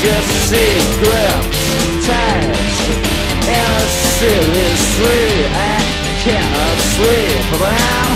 just secrets, ties, and a silly sleep. I cannot sleep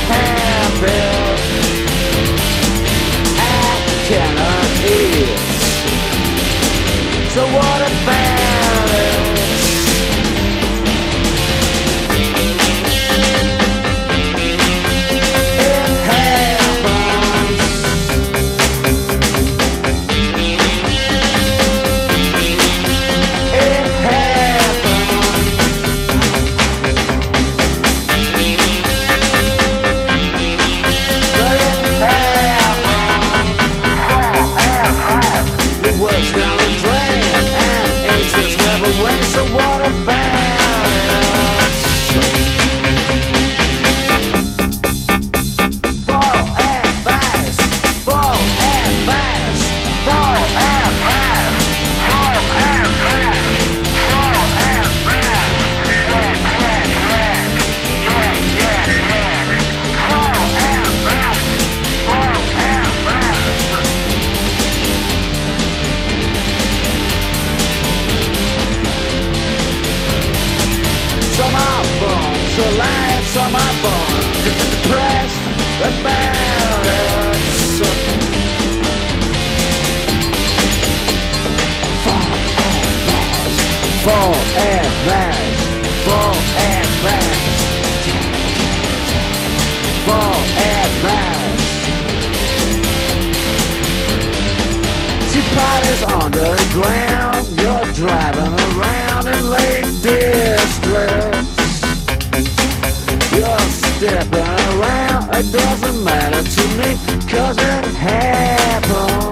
step around It doesn't matter to me Cause it happens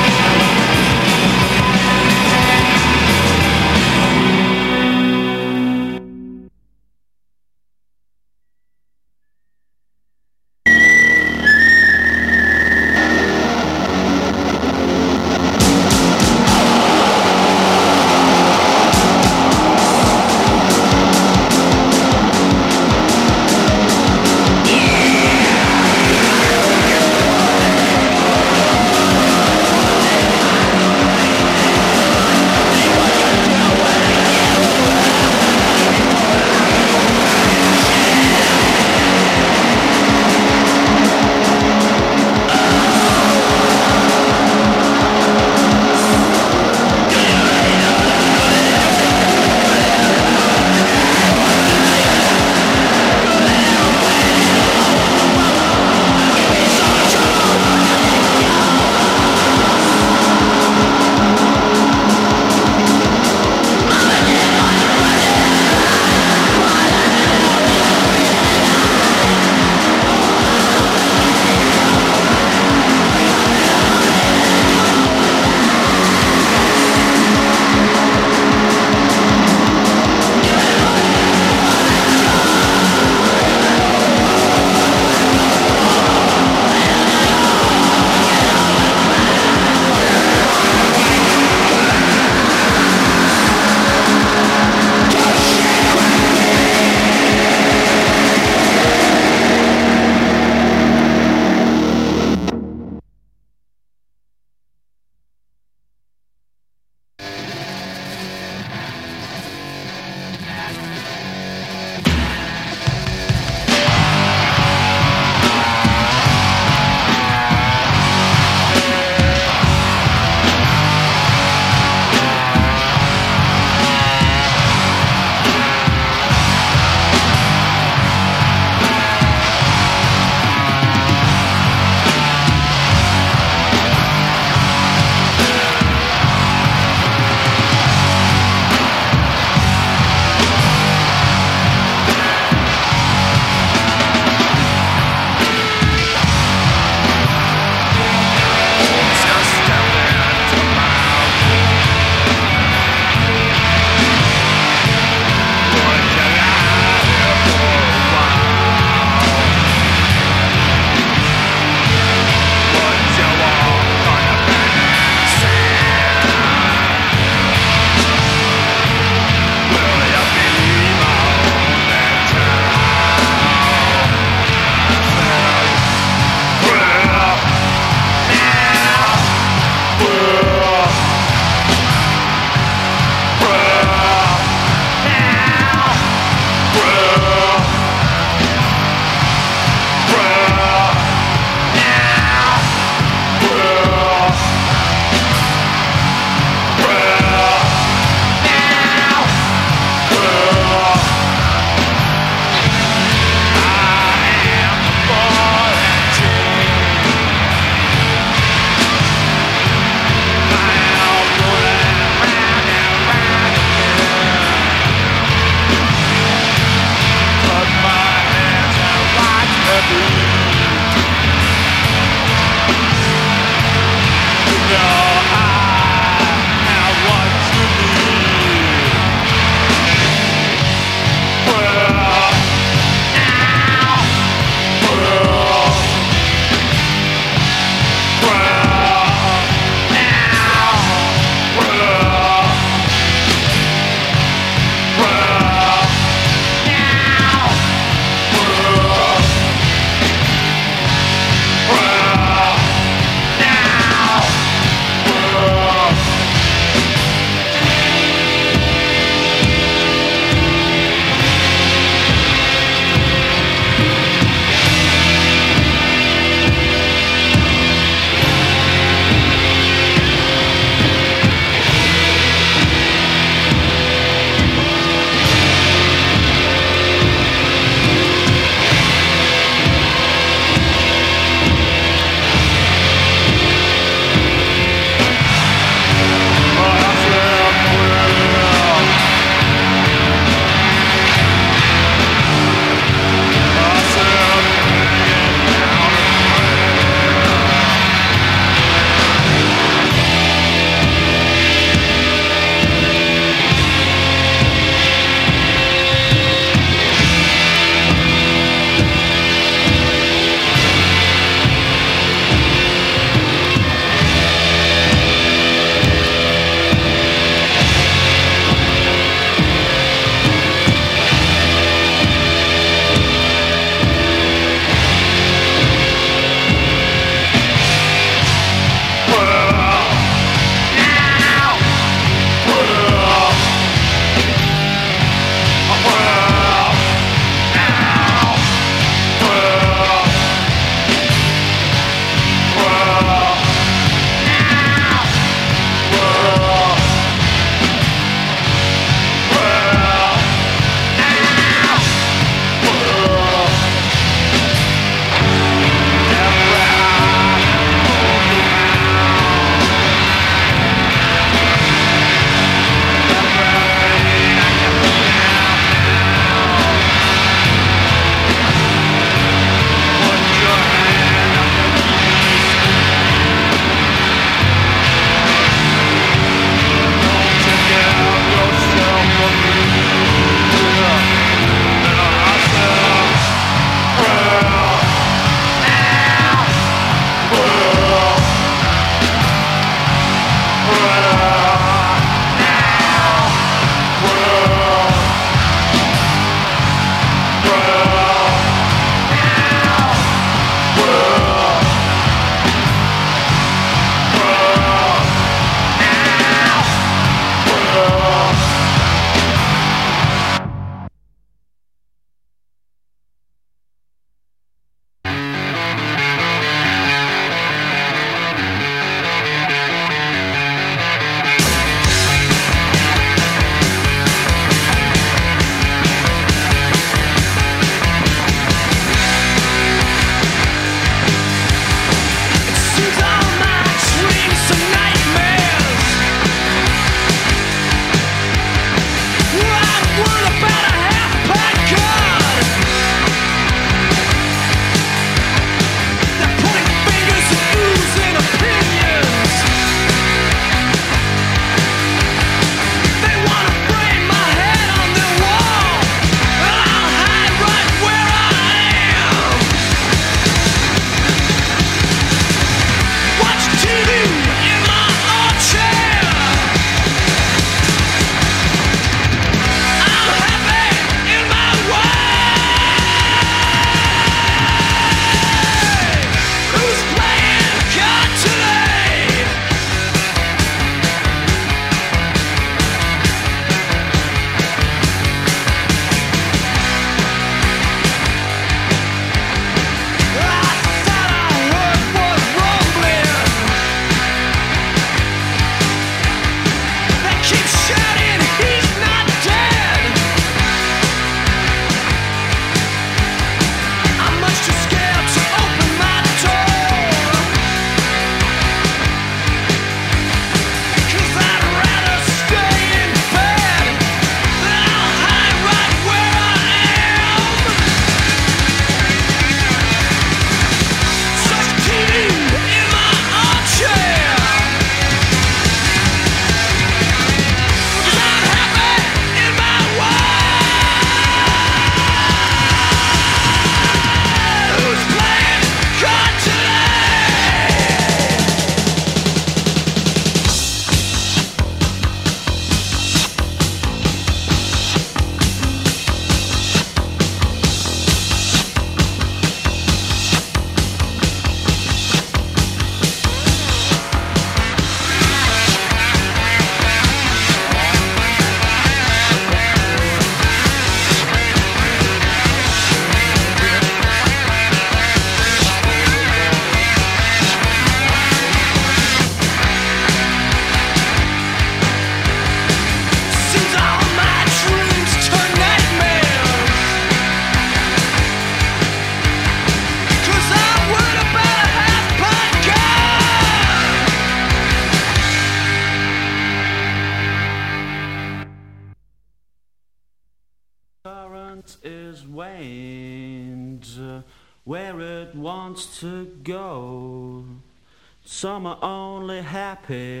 Some are only happy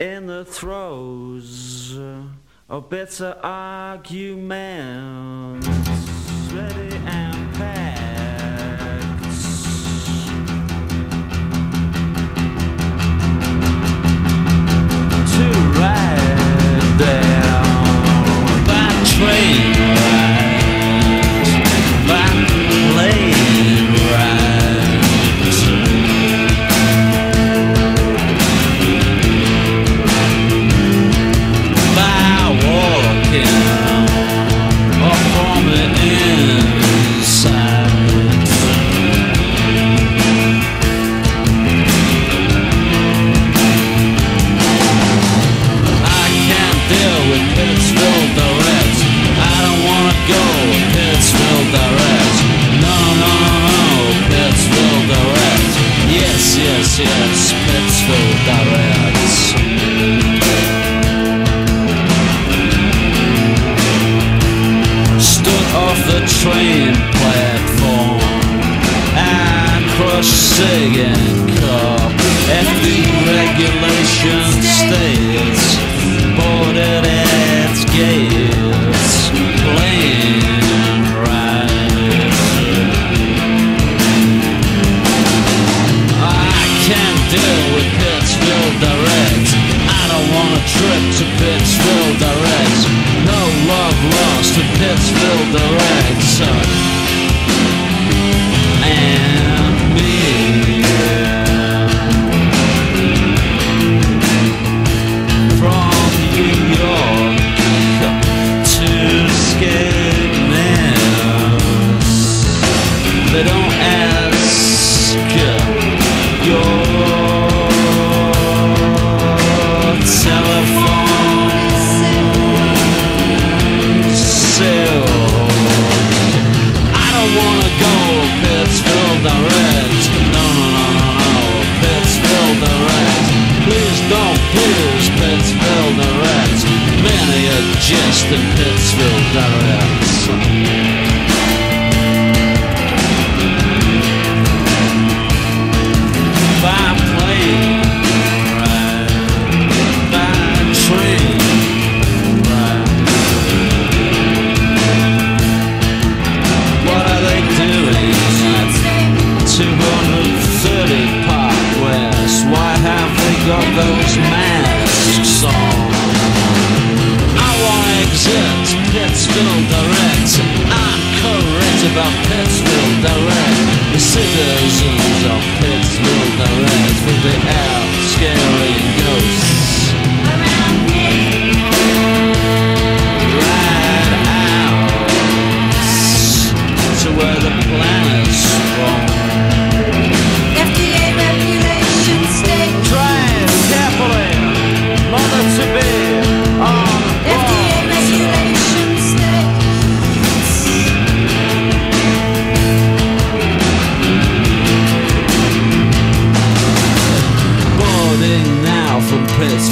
in the throes of bitter arguments, ready and packed. To ride down that train.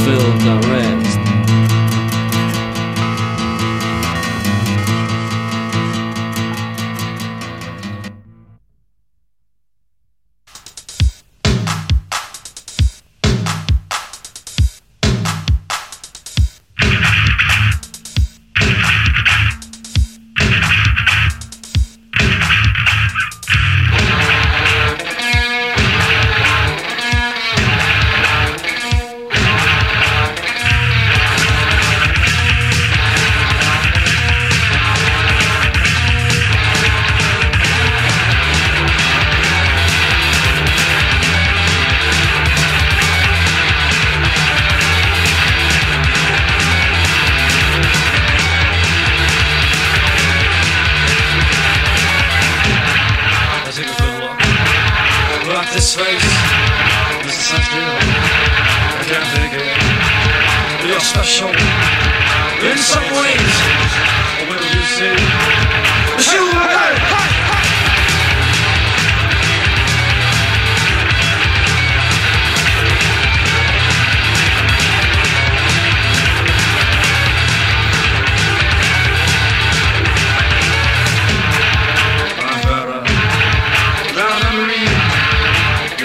filled the rain.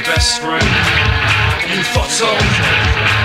best friend. You fucked on.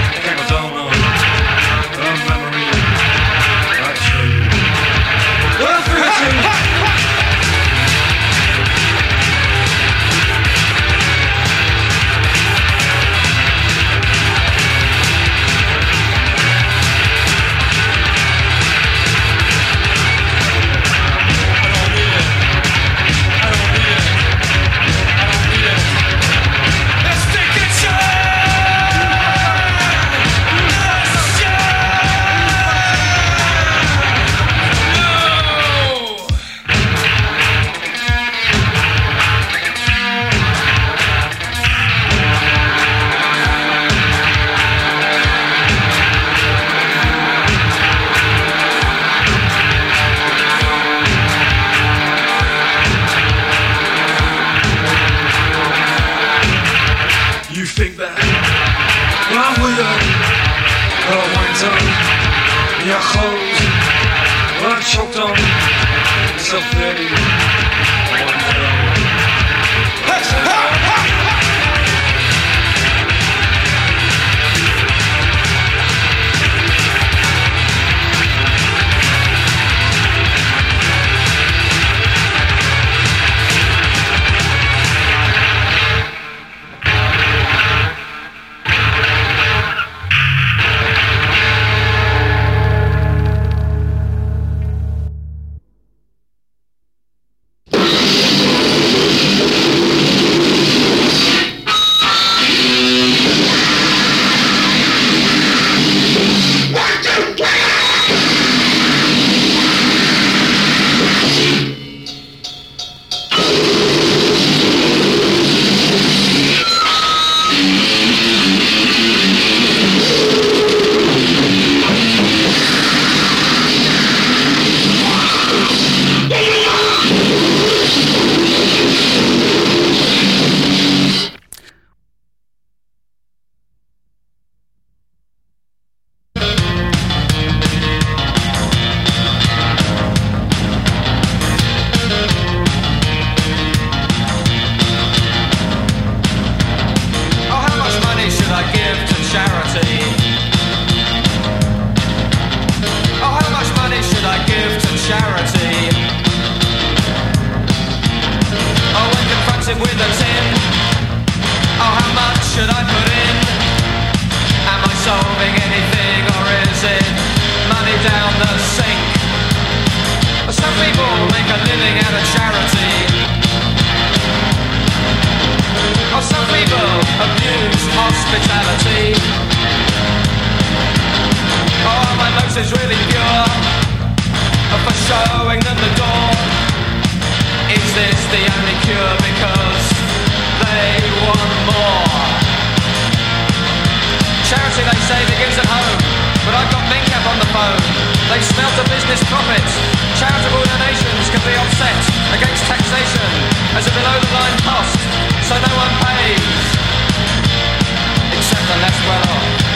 is really pure. For showing them the door Is this the only cure? Because they want more. Charity they say begins at home. But I've got Mencap on the phone. They smell the business profits. Charitable donations can be offset Against taxation As a below the line cost So no one pays. Except the less well off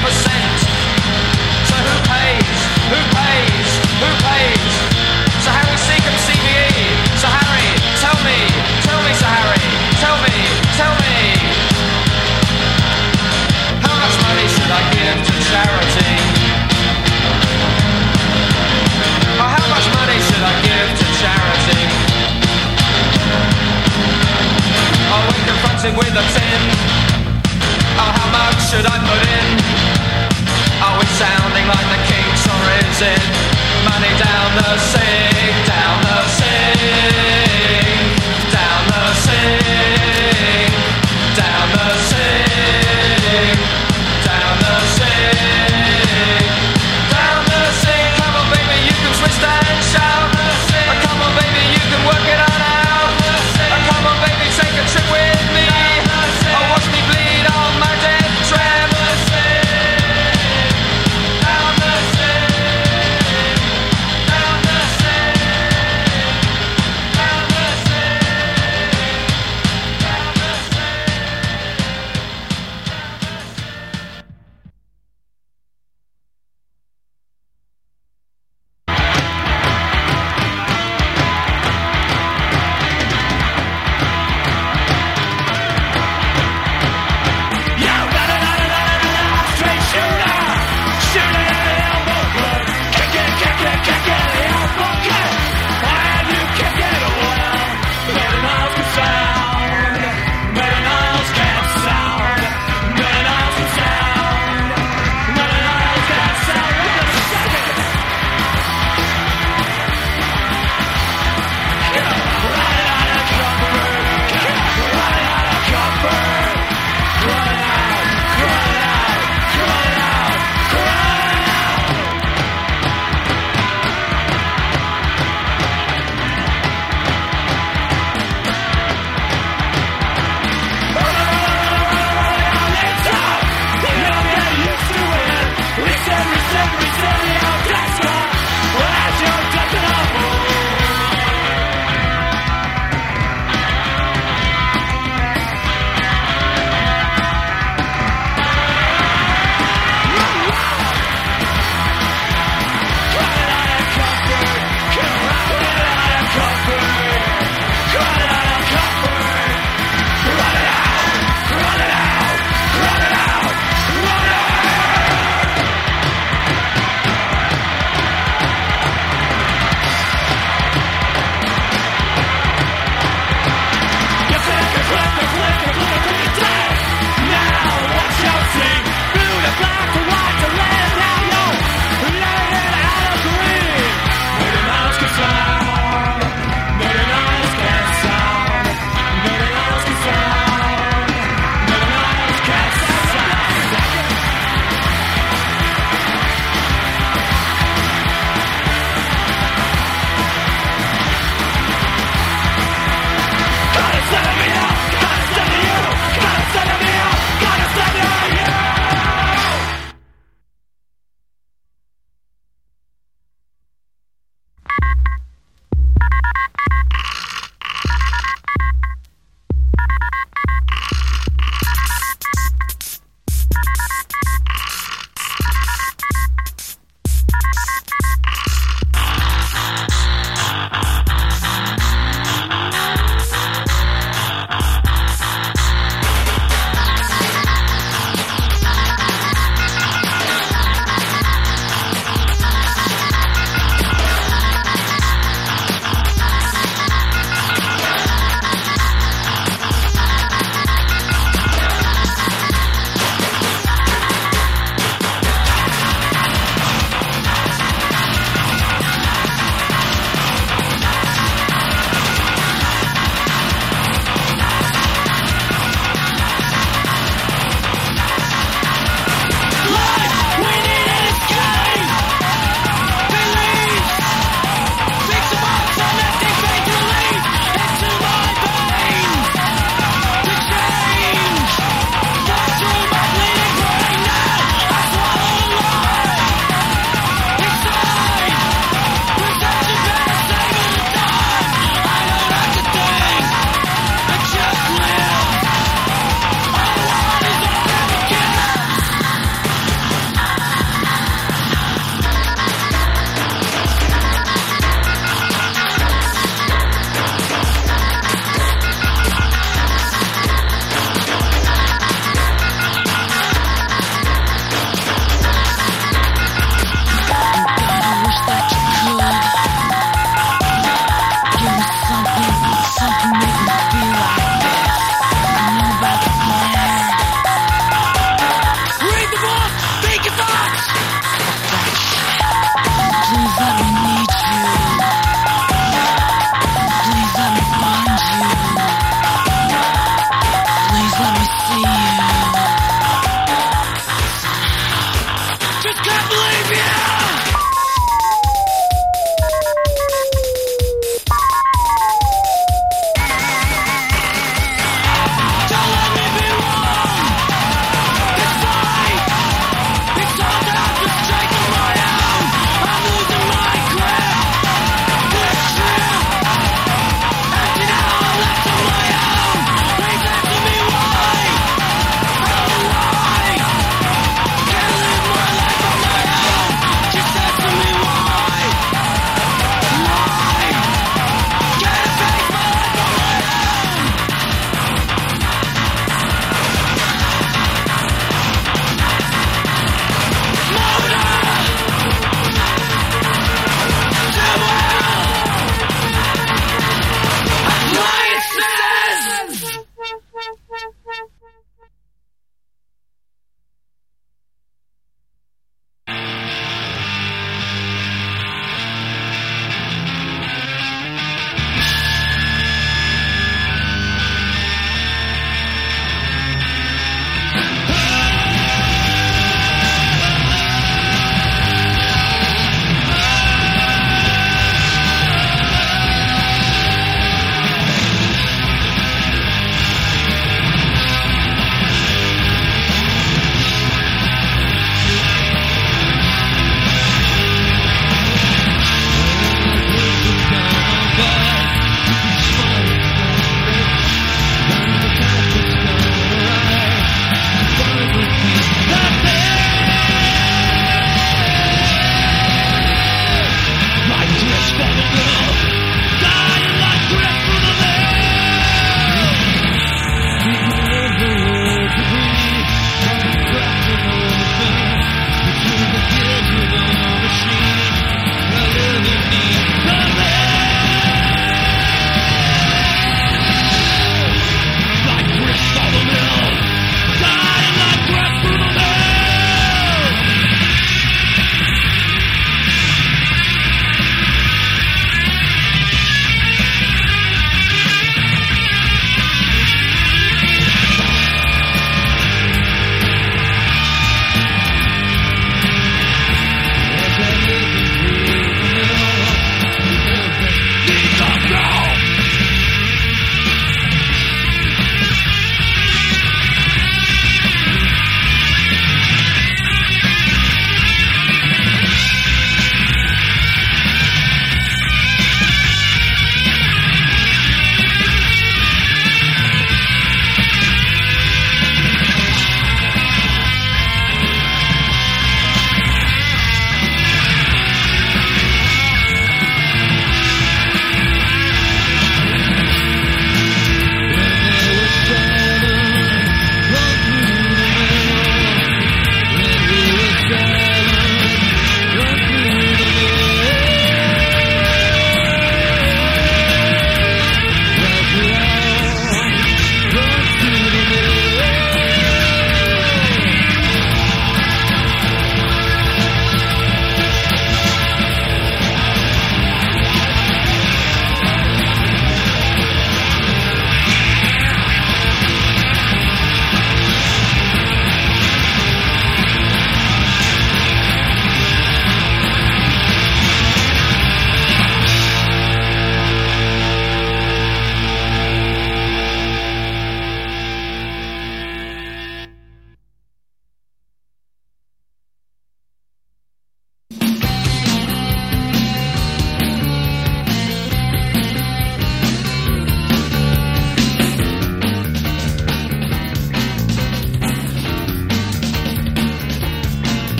percent.